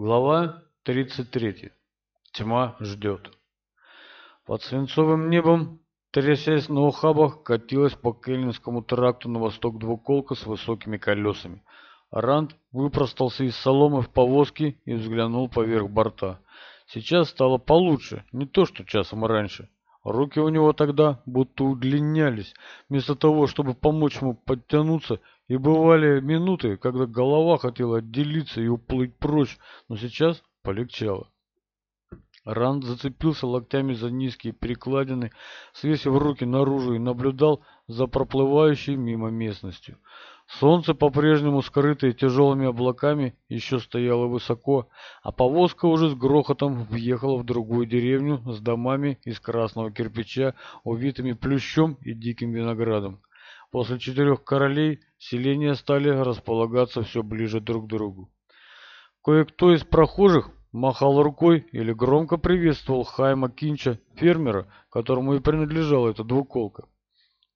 Глава 33. Тьма ждет. Под свинцовым небом, трясясь на ухабах, катилась по Кельнинскому тракту на восток двуколка с высокими колесами. Ранд выпростался из соломы в повозке и взглянул поверх борта. Сейчас стало получше, не то что часом раньше. Руки у него тогда будто удлинялись, вместо того, чтобы помочь ему подтянуться, и бывали минуты, когда голова хотела отделиться и уплыть прочь, но сейчас полегчало. Ранд зацепился локтями за низкие перекладины, свесив руки наружу и наблюдал за проплывающей мимо местностью. Солнце по-прежнему, скрытое тяжелыми облаками, еще стояло высоко, а повозка уже с грохотом въехала в другую деревню с домами из красного кирпича, увитыми плющом и диким виноградом. После четырех королей селения стали располагаться все ближе друг к другу. Кое-кто из прохожих махал рукой или громко приветствовал Хайма Кинча, фермера, которому и принадлежала эта двуколка.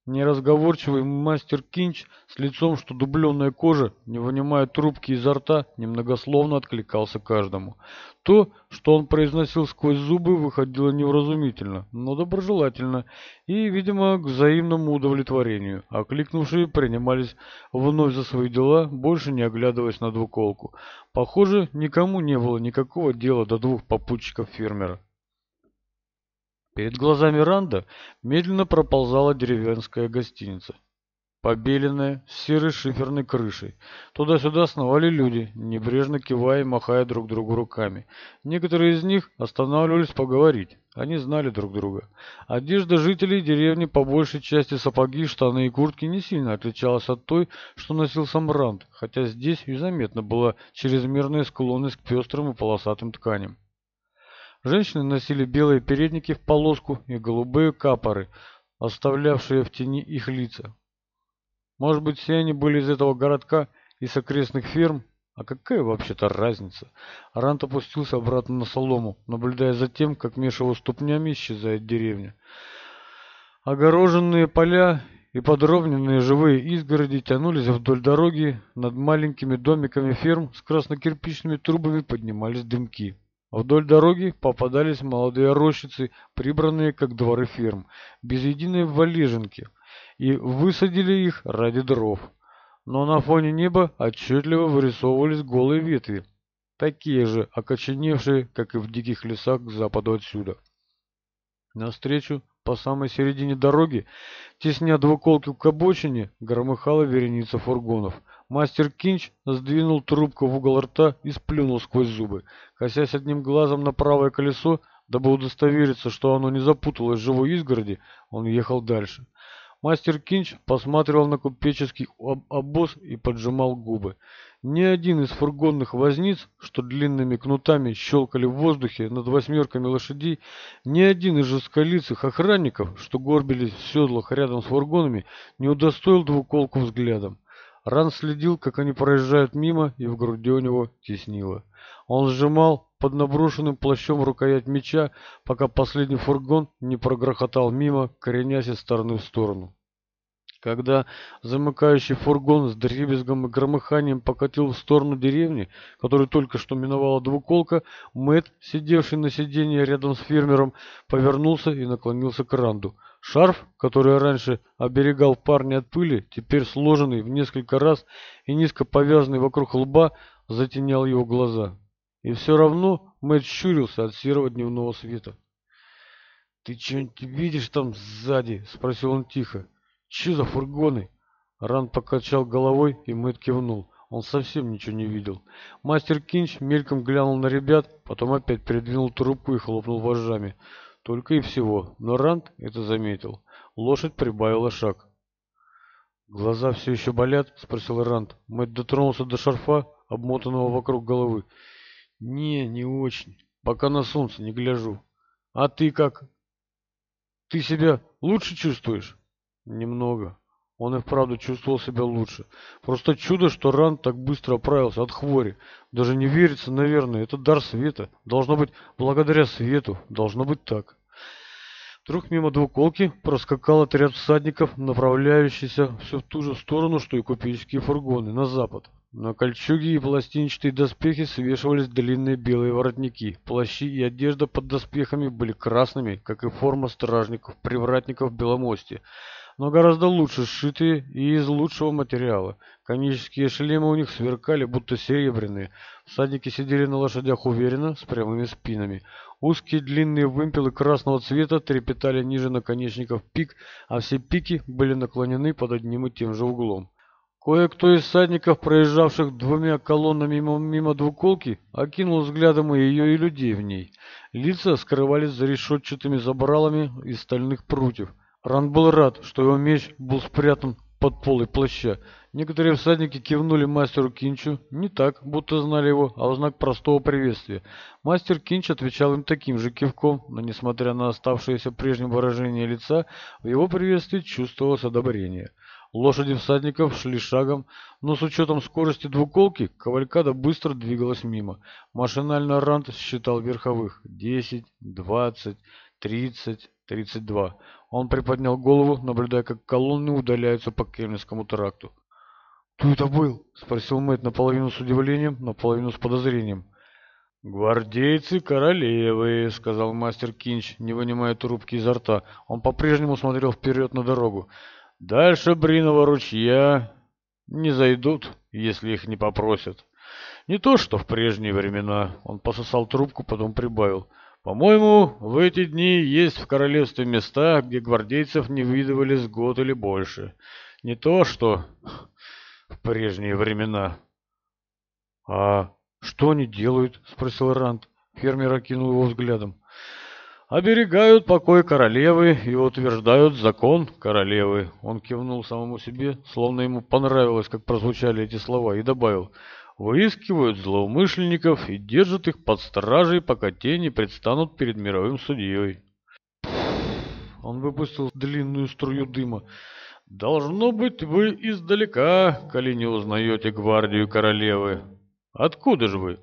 Неразговорчивый мастер Кинч с лицом, что дубленная кожа, не вынимая трубки изо рта, немногословно откликался каждому. То, что он произносил сквозь зубы, выходило невразумительно, но доброжелательно и, видимо, к взаимному удовлетворению. Окликнувшие принимались вновь за свои дела, больше не оглядываясь на двуколку. Похоже, никому не было никакого дела до двух попутчиков фермера. Перед глазами Ранда медленно проползала деревенская гостиница. Побеленная, с серой шиферной крышей. Туда-сюда сновали люди, небрежно кивая и махая друг другу руками. Некоторые из них останавливались поговорить. Они знали друг друга. Одежда жителей деревни по большей части сапоги, штаны и куртки не сильно отличалась от той, что носил сам Ранд, хотя здесь и заметно была чрезмерная склонность к пестрым и полосатым тканям. Женщины носили белые передники в полоску и голубые капоры, оставлявшие в тени их лица. Может быть, все они были из этого городка и с окрестных ферм? А какая вообще-то разница? Арант опустился обратно на солому, наблюдая за тем, как меж его ступнями исчезает деревня. Огороженные поля и подровненные живые изгороди тянулись вдоль дороги, над маленькими домиками ферм с краснокирпичными трубами поднимались дымки. Вдоль дороги попадались молодые рощицы, прибранные как дворы ферм, без единой валежинки, и высадили их ради дров. Но на фоне неба отчетливо вырисовывались голые ветви, такие же, окоченевшие, как и в диких лесах к западу отсюда. Навстречу, по самой середине дороги, тесня двуколки к обочине, громыхала вереница фургонов – мастер кинч сдвинул трубку в угол рта и сплюнул сквозь зубы. Косясь одним глазом на правое колесо дабы удостовериться что оно не запуталось в живой изгороди он ехал дальше. Мастер кинч посматривал на купеческий обоз и поджимал губы. Ни один из фургонных возниц, что длинными кнутами щелкали в воздухе над восьмерками лошадей, ни один из жесколицых охранников, что горбились в седлах рядом с фургонами, не удостоил двуколку взглядом ран следил как они проезжают мимо и в груди у него теснило. Он сжимал под наброшенным плащом рукоять меча пока последний фургон не прогрохотал мимо коренясь из стороны в сторону. Когда замыкающий фургон с дребезгом и громыханием покатил в сторону деревни, которую только что миновала двуколка, Мэтт, сидевший на сиденье рядом с фермером, повернулся и наклонился к Ранду. Шарф, который раньше оберегал парня от пыли, теперь сложенный в несколько раз и низко повязанный вокруг лба, затенял его глаза. И все равно Мэтт щурился от серого дневного света. «Ты что-нибудь видишь там сзади?» — спросил он тихо. Че за фургоны? Ран покачал головой, и Мэтт кивнул. Он совсем ничего не видел. Мастер Кинч мельком глянул на ребят, потом опять передвинул трубку и хлопнул вожжами. Только и всего. Но Ранд это заметил. Лошадь прибавила шаг. «Глаза все еще болят?» — спросил Ранд. Мэтт дотронулся до шарфа, обмотанного вокруг головы. «Не, не очень. Пока на солнце не гляжу. А ты как? Ты себя лучше чувствуешь?» Немного. Он и вправду чувствовал себя лучше. Просто чудо, что ран так быстро оправился от хвори. Даже не верится, наверное, это дар света. Должно быть, благодаря свету. Должно быть так. Вдруг мимо двуколки проскакал отряд всадников, направляющийся все в ту же сторону, что и купеческие фургоны, на запад. На кольчуге и пластинчатые доспехи свешивались длинные белые воротники. Плащи и одежда под доспехами были красными, как и форма стражников-привратников Беломости но гораздо лучше сшитые и из лучшего материала. Конические шлемы у них сверкали, будто серебряные. Всадники сидели на лошадях уверенно, с прямыми спинами. Узкие длинные вымпелы красного цвета трепетали ниже наконечников пик, а все пики были наклонены под одним и тем же углом. Кое-кто из садников, проезжавших двумя колоннами мимо, мимо двуколки, окинул взглядом и ее, и людей в ней. Лица скрывались за решетчатыми забралами из стальных прутьев. Ран был рад, что его меч был спрятан под полой плаща. Некоторые всадники кивнули мастеру Кинчу не так, будто знали его, а в знак простого приветствия. Мастер Кинч отвечал им таким же кивком, но, несмотря на оставшееся прежнее выражение лица, в его приветствии чувствовалось одобрение. Лошади всадников шли шагом, но с учетом скорости двуколки кавалькада быстро двигалась мимо. Машинально Рант считал верховых. Десять, двадцать, тридцать, тридцать два. Он приподнял голову, наблюдая, как колонны удаляются по Кемлинскому тракту. «Кто это был?» — спросил Мэтт наполовину с удивлением, наполовину с подозрением. «Гвардейцы королевы», — сказал мастер Кинч, не вынимая трубки изо рта. Он по-прежнему смотрел вперед на дорогу. «Дальше Бринова ручья не зайдут, если их не попросят. Не то, что в прежние времена». Он пососал трубку, потом прибавил. По-моему, в эти дни есть в королевстве места, где гвардейцев не видывали с год или больше. Не то, что в прежние времена. — А что они делают? — спросил Ранд. Фермер окинул его взглядом. — Оберегают покой королевы и утверждают закон королевы. Он кивнул самому себе, словно ему понравилось, как прозвучали эти слова, и добавил — выискивают злоумышленников и держат их под стражей, пока те не предстанут перед мировым судьей. Он выпустил длинную струю дыма. «Должно быть, вы издалека, коли не узнаете гвардию королевы. Откуда же вы?»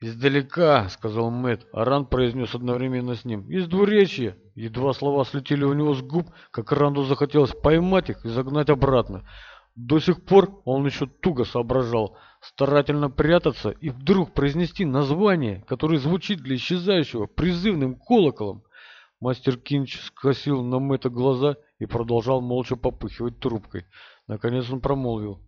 «Издалека», — сказал Мэтт, Аран произнес одновременно с ним. «Из двуречья». Едва слова слетели у него с губ, как Ранду захотелось поймать их и загнать обратно. До сих пор он еще туго соображал — старательно прятаться и вдруг произнести название, которое звучит для исчезающего призывным колоколом. Мастер Кинч скосил на Мэтта глаза и продолжал молча попыхивать трубкой. Наконец он промолвил.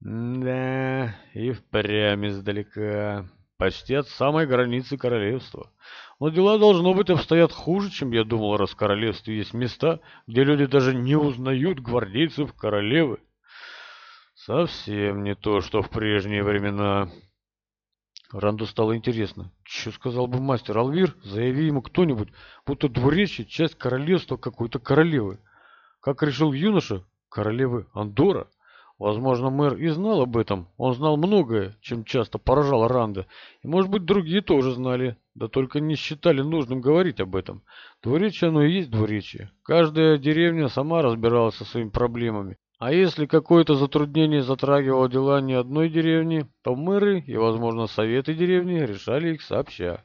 «Да, и впрямь издалека, почти от самой границы королевства. Но дела, должно быть, обстоят хуже, чем я думал, раз в королевстве есть места, где люди даже не узнают гвардейцев королевы. Совсем не то, что в прежние времена. Ранду стало интересно. Что сказал бы мастер Алвир, заяви ему кто-нибудь, будто двуречье – часть королевства какой-то королевы. Как решил юноша, королевы Андора. Возможно, мэр и знал об этом. Он знал многое, чем часто поражал Ранда. И, может быть, другие тоже знали, да только не считали нужным говорить об этом. Двуречье оно и есть двуречье. Каждая деревня сама разбиралась со своими проблемами. А если какое-то затруднение затрагивало дела не одной деревни, то мэры и, возможно, советы деревни решали их сообща.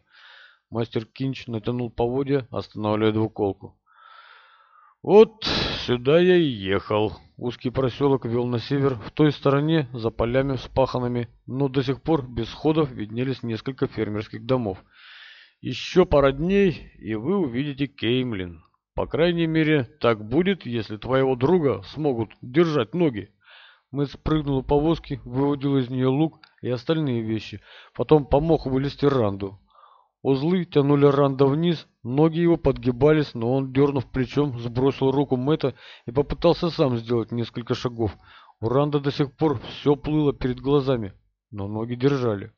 Мастер Кинч натянул поводья, останавливая двуколку. «Вот сюда я и ехал». Узкий проселок вел на север, в той стороне, за полями вспаханными, но до сих пор без ходов виднелись несколько фермерских домов. «Еще пара дней, и вы увидите Кеймлин». По крайней мере, так будет, если твоего друга смогут держать ноги. Мэтт спрыгнул у повозки, выводил из нее лук и остальные вещи. Потом помог вылезти Ранду. Узлы тянули Ранда вниз, ноги его подгибались, но он, дернув плечом, сбросил руку Мэтта и попытался сам сделать несколько шагов. У Ранда до сих пор все плыло перед глазами, но ноги держали.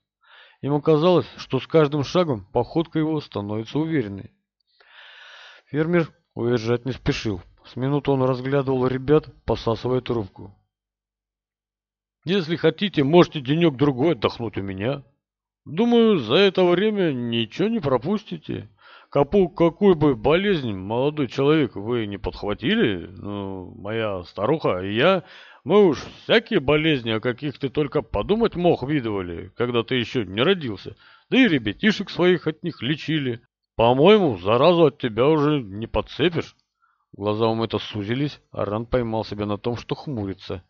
Ему казалось, что с каждым шагом походка его становится уверенной. Фермер Уезжать не спешил. С минуты он разглядывал ребят, посасывая трубку. «Если хотите, можете денек-другой отдохнуть у меня. Думаю, за это время ничего не пропустите. Капу, какой бы болезнь, молодой человек, вы не подхватили, ну, моя старуха и я, мы уж всякие болезни, о каких ты только подумать мог, видывали, когда ты еще не родился, да и ребятишек своих от них лечили». По-моему, заразу от тебя уже не подцепишь. Глаза у Мэтта сузились, а Ран поймал себя на том, что хмурится.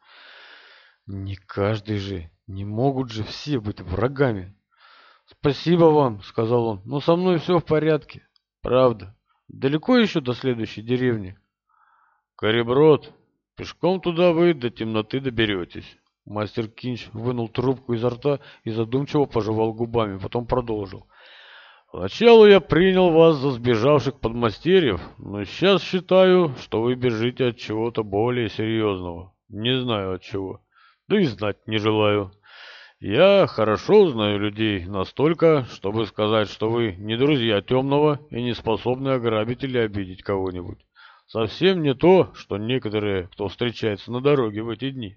Не каждый же, не могут же все быть врагами. Спасибо вам, сказал он, но со мной все в порядке. Правда. Далеко еще до следующей деревни? Кореброд, пешком туда вы до темноты доберетесь. Мастер Кинч вынул трубку изо рта и задумчиво пожевал губами, потом продолжил. Сначала я принял вас за сбежавших подмастерьев, но сейчас считаю, что вы бежите от чего-то более серьезного. Не знаю от чего, да и знать не желаю. Я хорошо знаю людей настолько, чтобы сказать, что вы не друзья темного и не способны ограбить или обидеть кого-нибудь. Совсем не то, что некоторые, кто встречается на дороге в эти дни.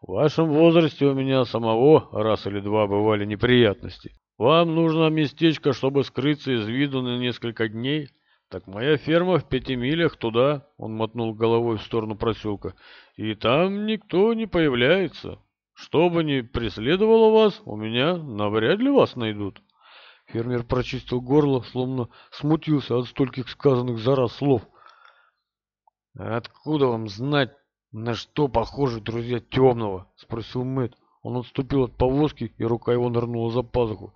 В вашем возрасте у меня самого раз или два бывали неприятности. Вам нужно местечко, чтобы скрыться из виду на несколько дней. Так моя ферма в пяти милях туда, — он мотнул головой в сторону проселка, — и там никто не появляется. Что бы ни преследовало вас, у меня навряд ли вас найдут. Фермер прочистил горло, словно смутился от стольких сказанных за раз слов. «А «Откуда вам знать, на что похожи друзья темного?» — спросил Мэтт. Он отступил от повозки, и рука его нырнула за пазуху.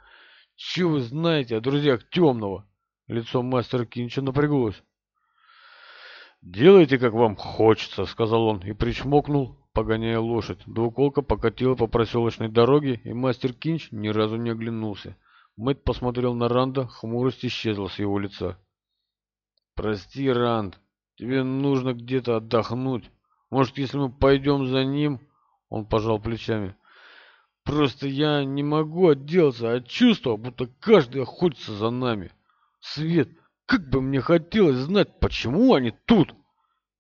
Че вы знаете о друзьях Темного?» Лицо мастера Кинча напряглось. «Делайте, как вам хочется», — сказал он и причмокнул, погоняя лошадь. Двуколка покатила по проселочной дороге, и мастер Кинч ни разу не оглянулся. Мэтт посмотрел на Ранда, хмурость исчезла с его лица. «Прости, Ранд, тебе нужно где-то отдохнуть. Может, если мы пойдем за ним...» Он пожал плечами. Просто я не могу отделаться от чувства, будто каждый охотится за нами. Свет, как бы мне хотелось знать, почему они тут.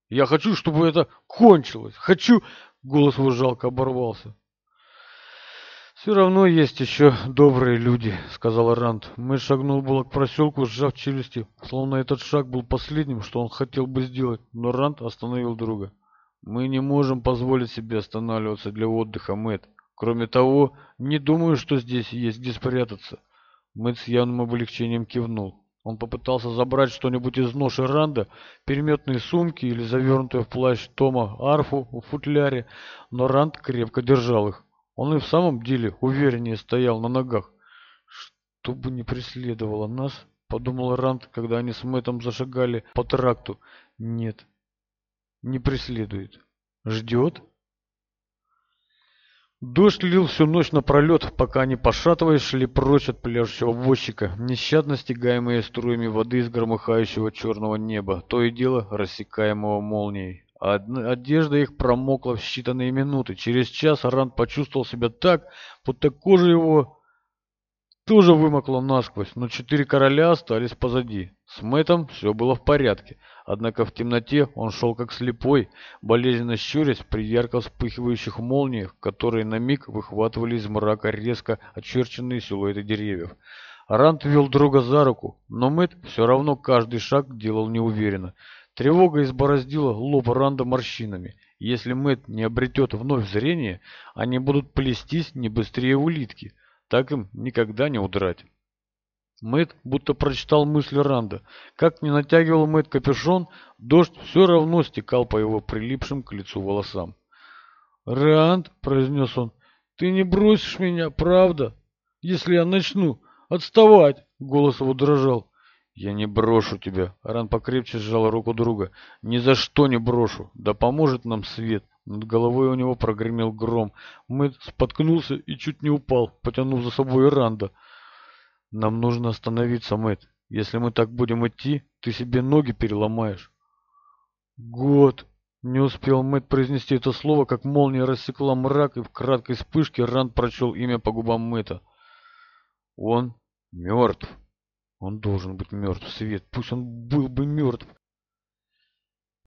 Я хочу, чтобы это кончилось. Хочу...» Голос его жалко оборвался. «Все равно есть еще добрые люди», — сказал Ранд. Мы шагнул было к проселку, сжав челюсти, словно этот шаг был последним, что он хотел бы сделать, но Ранд остановил друга. «Мы не можем позволить себе останавливаться для отдыха, Мэтт. Кроме того, не думаю, что здесь есть где спрятаться. Мэтт с явным облегчением кивнул. Он попытался забрать что-нибудь из ноши Ранда, переметные сумки или завернутую в плащ Тома арфу в футляре, но Ранд крепко держал их. Он и в самом деле увереннее стоял на ногах. «Что бы ни преследовало нас», — подумал Ранд, когда они с Мэттом зашагали по тракту. «Нет, не преследует. Ждет?» Дождь лил всю ночь напролет, пока они, пошатываясь, шли прочь от пляжущего возчика, нещадно стягаемые струями воды из громыхающего черного неба, то и дело рассекаемого молнией. Одежда их промокла в считанные минуты. Через час Аран почувствовал себя так, будто кожа его тоже вымокло насквозь, но четыре короля остались позади. С Мэттом все было в порядке, однако в темноте он шел как слепой, болезненно щурясь при ярко вспыхивающих молниях, которые на миг выхватывали из мрака резко очерченные силуэты деревьев. Рант вел друга за руку, но Мэтт все равно каждый шаг делал неуверенно. Тревога избороздила лоб Ранда морщинами. Если Мэтт не обретет вновь зрение, они будут плестись не быстрее улитки так им никогда не удрать. Мэт будто прочитал мысли Ранда. Как не натягивал Мэт капюшон, дождь все равно стекал по его прилипшим к лицу волосам. «Ранд», — произнес он, — «ты не бросишь меня, правда? Если я начну отставать!» — голос его дрожал. «Я не брошу тебя!» — Ран покрепче сжал руку друга. «Ни за что не брошу! Да поможет нам свет! Над головой у него прогремел гром. Мэтт споткнулся и чуть не упал, потянув за собой Ранда. «Нам нужно остановиться, Мэтт. Если мы так будем идти, ты себе ноги переломаешь». «Год!» Не успел Мэтт произнести это слово, как молния рассекла мрак, и в краткой вспышке Ранд прочел имя по губам Мэтта. «Он мертв. Он должен быть мертв, Свет. Пусть он был бы мертв.